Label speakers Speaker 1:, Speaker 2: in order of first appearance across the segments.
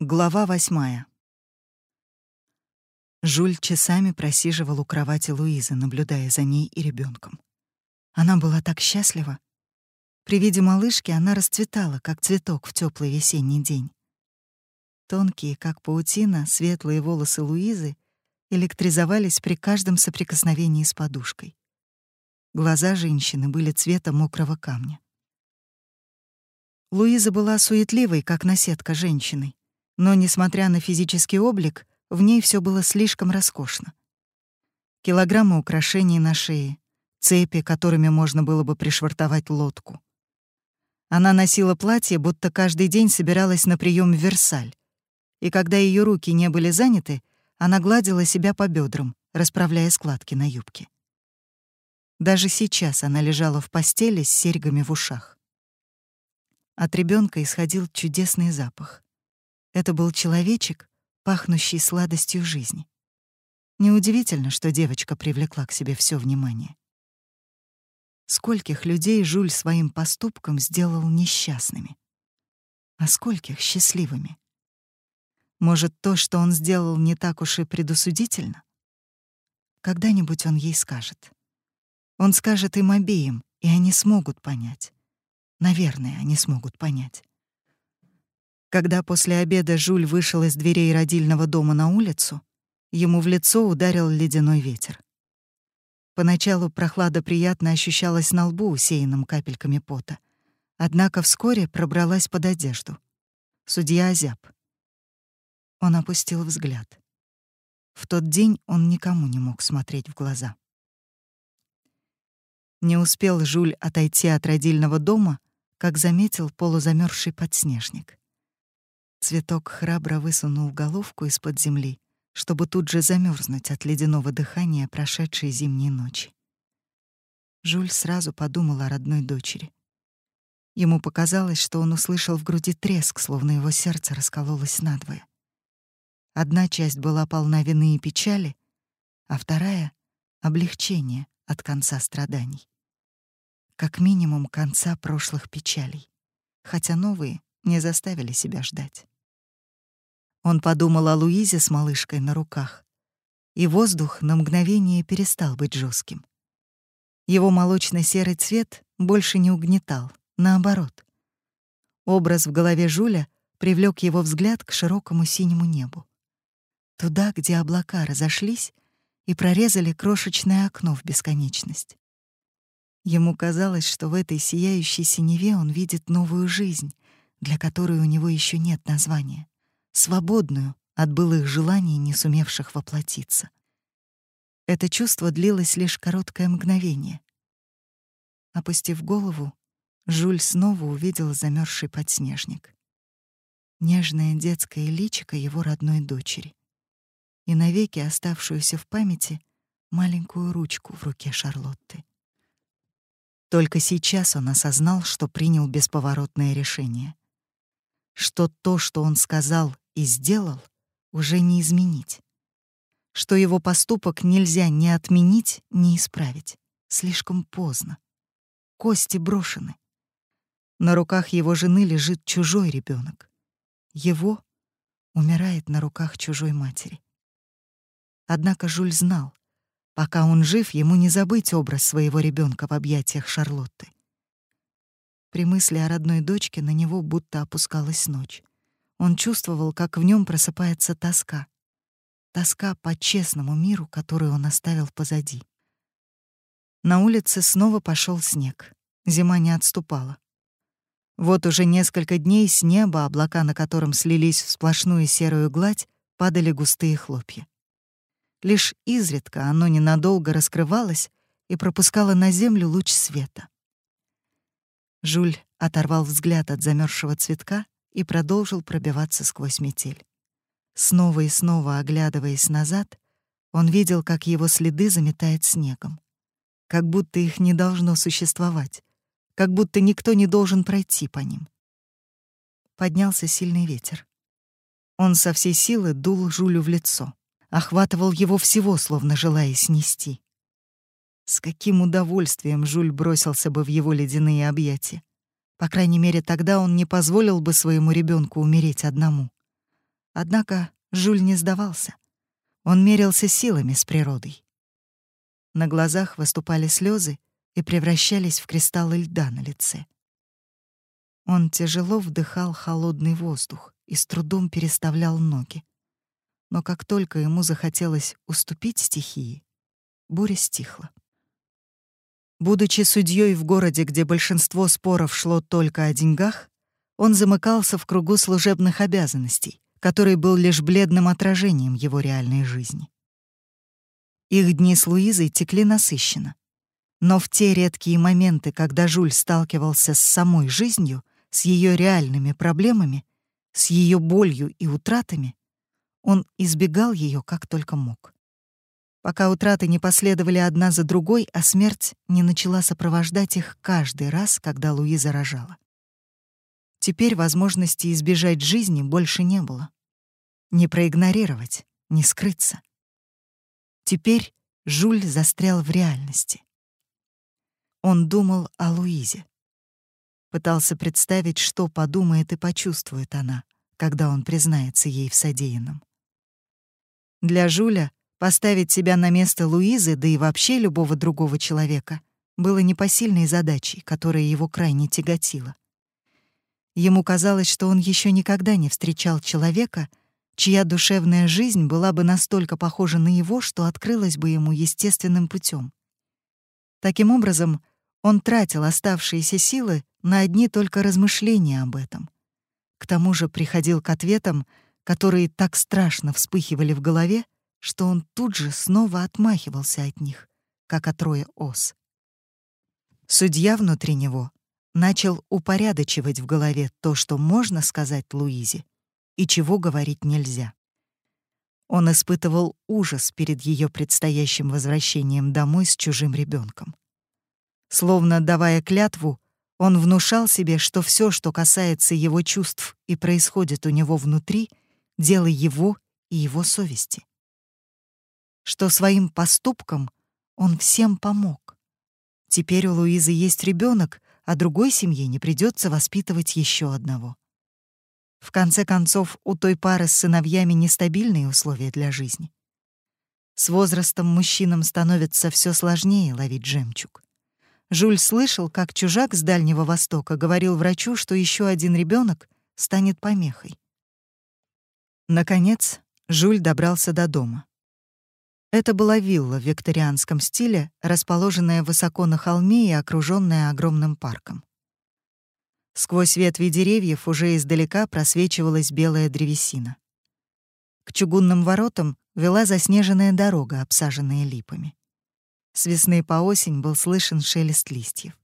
Speaker 1: Глава восьмая. Жуль часами просиживал у кровати Луизы, наблюдая за ней и ребенком. Она была так счастлива. При виде малышки она расцветала, как цветок в теплый весенний день. Тонкие, как паутина, светлые волосы Луизы электризовались при каждом соприкосновении с подушкой. Глаза женщины были цвета мокрого камня. Луиза была суетливой, как наседка женщиной но, несмотря на физический облик, в ней все было слишком роскошно. Килограммы украшений на шее, цепи, которыми можно было бы пришвартовать лодку. Она носила платье, будто каждый день собиралась на прием в Версаль. И когда ее руки не были заняты, она гладила себя по бедрам, расправляя складки на юбке. Даже сейчас она лежала в постели с серьгами в ушах. От ребенка исходил чудесный запах. Это был человечек, пахнущий сладостью жизни. Неудивительно, что девочка привлекла к себе все внимание. Скольких людей Жуль своим поступком сделал несчастными, а скольких — счастливыми. Может, то, что он сделал, не так уж и предусудительно? Когда-нибудь он ей скажет. Он скажет им обеим, и они смогут понять. Наверное, они смогут понять. Когда после обеда Жуль вышел из дверей родильного дома на улицу, ему в лицо ударил ледяной ветер. Поначалу прохлада приятно ощущалась на лбу, усеянном капельками пота. Однако вскоре пробралась под одежду. Судья озяб. Он опустил взгляд. В тот день он никому не мог смотреть в глаза. Не успел Жуль отойти от родильного дома, как заметил полузамерзший подснежник. Цветок храбро высунул головку из-под земли, чтобы тут же замерзнуть от ледяного дыхания прошедшей зимней ночи. Жуль сразу подумал о родной дочери. Ему показалось, что он услышал в груди треск, словно его сердце раскололось надвое. Одна часть была полна вины и печали, а вторая — облегчение от конца страданий. Как минимум конца прошлых печалей, хотя новые не заставили себя ждать. Он подумал о Луизе с малышкой на руках, и воздух на мгновение перестал быть жестким. Его молочно-серый цвет больше не угнетал, наоборот. Образ в голове Жуля привлек его взгляд к широкому синему небу. Туда, где облака разошлись и прорезали крошечное окно в бесконечность. Ему казалось, что в этой сияющей синеве он видит новую жизнь, для которой у него еще нет названия свободную от былых желаний, не сумевших воплотиться. Это чувство длилось лишь короткое мгновение. Опустив голову, Жуль снова увидел замерзший подснежник. Нежное детское личико его родной дочери и навеки оставшуюся в памяти маленькую ручку в руке Шарлотты. Только сейчас он осознал, что принял бесповоротное решение. Что то, что он сказал и сделал, уже не изменить. Что его поступок нельзя ни отменить, ни исправить. Слишком поздно. Кости брошены. На руках его жены лежит чужой ребенок. Его умирает на руках чужой матери. Однако Жуль знал, пока он жив, ему не забыть образ своего ребенка в объятиях Шарлотты. При мысли о родной дочке на него будто опускалась ночь. Он чувствовал, как в нем просыпается тоска. Тоска по честному миру, который он оставил позади. На улице снова пошел снег. Зима не отступала. Вот уже несколько дней с неба, облака на котором слились в сплошную серую гладь, падали густые хлопья. Лишь изредка оно ненадолго раскрывалось и пропускало на землю луч света. Жуль оторвал взгляд от замерзшего цветка и продолжил пробиваться сквозь метель. Снова и снова оглядываясь назад, он видел, как его следы заметает снегом. Как будто их не должно существовать, как будто никто не должен пройти по ним. Поднялся сильный ветер. Он со всей силы дул Жулю в лицо, охватывал его всего, словно желая снести. С каким удовольствием Жуль бросился бы в его ледяные объятия. По крайней мере, тогда он не позволил бы своему ребенку умереть одному. Однако Жюль не сдавался. Он мерился силами с природой. На глазах выступали слезы и превращались в кристаллы льда на лице. Он тяжело вдыхал холодный воздух и с трудом переставлял ноги. Но как только ему захотелось уступить стихии, буря стихла. Будучи судьей в городе, где большинство споров шло только о деньгах, он замыкался в кругу служебных обязанностей, который был лишь бледным отражением его реальной жизни. Их дни с Луизой текли насыщенно. Но в те редкие моменты, когда Жуль сталкивался с самой жизнью, с ее реальными проблемами, с ее болью и утратами, он избегал ее как только мог пока утраты не последовали одна за другой, а смерть не начала сопровождать их каждый раз, когда Луиза рожала. Теперь возможности избежать жизни больше не было. Не проигнорировать, не скрыться. Теперь Жуль застрял в реальности. Он думал о Луизе. Пытался представить, что подумает и почувствует она, когда он признается ей в содеянном. Для Жуля Поставить себя на место Луизы, да и вообще любого другого человека, было непосильной задачей, которая его крайне тяготила. Ему казалось, что он еще никогда не встречал человека, чья душевная жизнь была бы настолько похожа на его, что открылась бы ему естественным путем. Таким образом, он тратил оставшиеся силы на одни только размышления об этом. К тому же приходил к ответам, которые так страшно вспыхивали в голове, что он тут же снова отмахивался от них, как от роя ос. Судья внутри него начал упорядочивать в голове то, что можно сказать Луизе, и чего говорить нельзя. Он испытывал ужас перед ее предстоящим возвращением домой с чужим ребенком. Словно давая клятву, он внушал себе, что все, что касается его чувств и происходит у него внутри, дело его и его совести что своим поступком он всем помог. Теперь у Луизы есть ребенок, а другой семье не придется воспитывать еще одного. В конце концов, у той пары с сыновьями нестабильные условия для жизни. С возрастом мужчинам становится все сложнее ловить жемчуг. Жуль слышал, как чужак с Дальнего Востока говорил врачу, что еще один ребенок станет помехой. Наконец, Жуль добрался до дома. Это была вилла в викторианском стиле, расположенная высоко на холме и окруженная огромным парком. Сквозь ветви деревьев уже издалека просвечивалась белая древесина. К чугунным воротам вела заснеженная дорога, обсаженная липами. С весны по осень был слышен шелест листьев.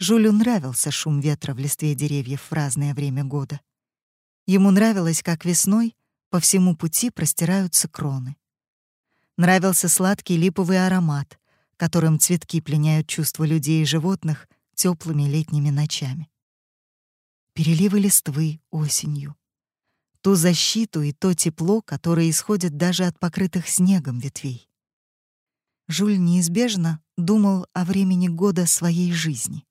Speaker 1: Жулю нравился шум ветра в листве деревьев в разное время года. Ему нравилось, как весной по всему пути простираются кроны. Нравился сладкий липовый аромат, которым цветки пленяют чувства людей и животных теплыми летними ночами. Переливы листвы осенью. Ту защиту и то тепло, которое исходит даже от покрытых снегом ветвей. Жуль неизбежно думал о времени года своей жизни.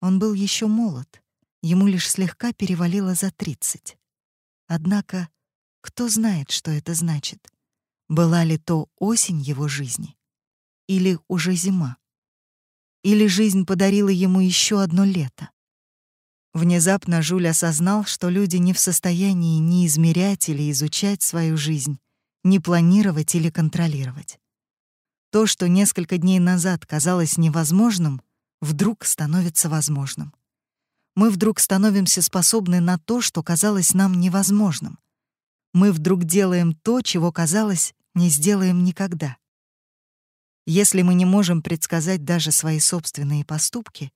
Speaker 1: Он был еще молод, ему лишь слегка перевалило за тридцать. Однако, кто знает, что это значит — была ли то осень его жизни? Или уже зима? Или жизнь подарила ему еще одно лето? Внезапно Жуль осознал, что люди не в состоянии ни измерять или изучать свою жизнь, ни планировать или контролировать. То, что несколько дней назад казалось невозможным, вдруг становится возможным. Мы вдруг становимся способны на то, что казалось нам невозможным. Мы вдруг делаем то, чего казалось не сделаем никогда. Если мы не можем предсказать даже свои собственные поступки,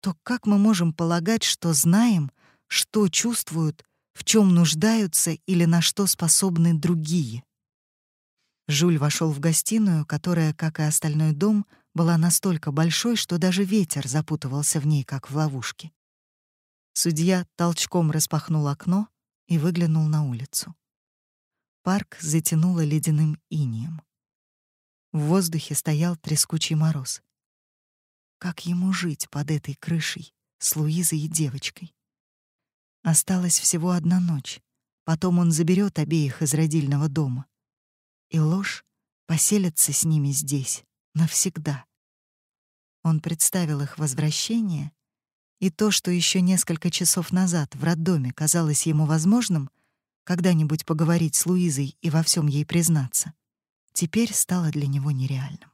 Speaker 1: то как мы можем полагать, что знаем, что чувствуют, в чем нуждаются или на что способны другие? Жуль вошел в гостиную, которая, как и остальной дом, была настолько большой, что даже ветер запутывался в ней, как в ловушке. Судья толчком распахнул окно и выглянул на улицу. Парк затянуло ледяным инием. В воздухе стоял трескучий мороз. Как ему жить под этой крышей с Луизой и девочкой? Осталась всего одна ночь, Потом он заберет обеих из родильного дома. И ложь поселится с ними здесь навсегда. Он представил их возвращение, и то, что еще несколько часов назад в роддоме казалось ему возможным, когда-нибудь поговорить с Луизой и во всем ей признаться, теперь стало для него нереальным.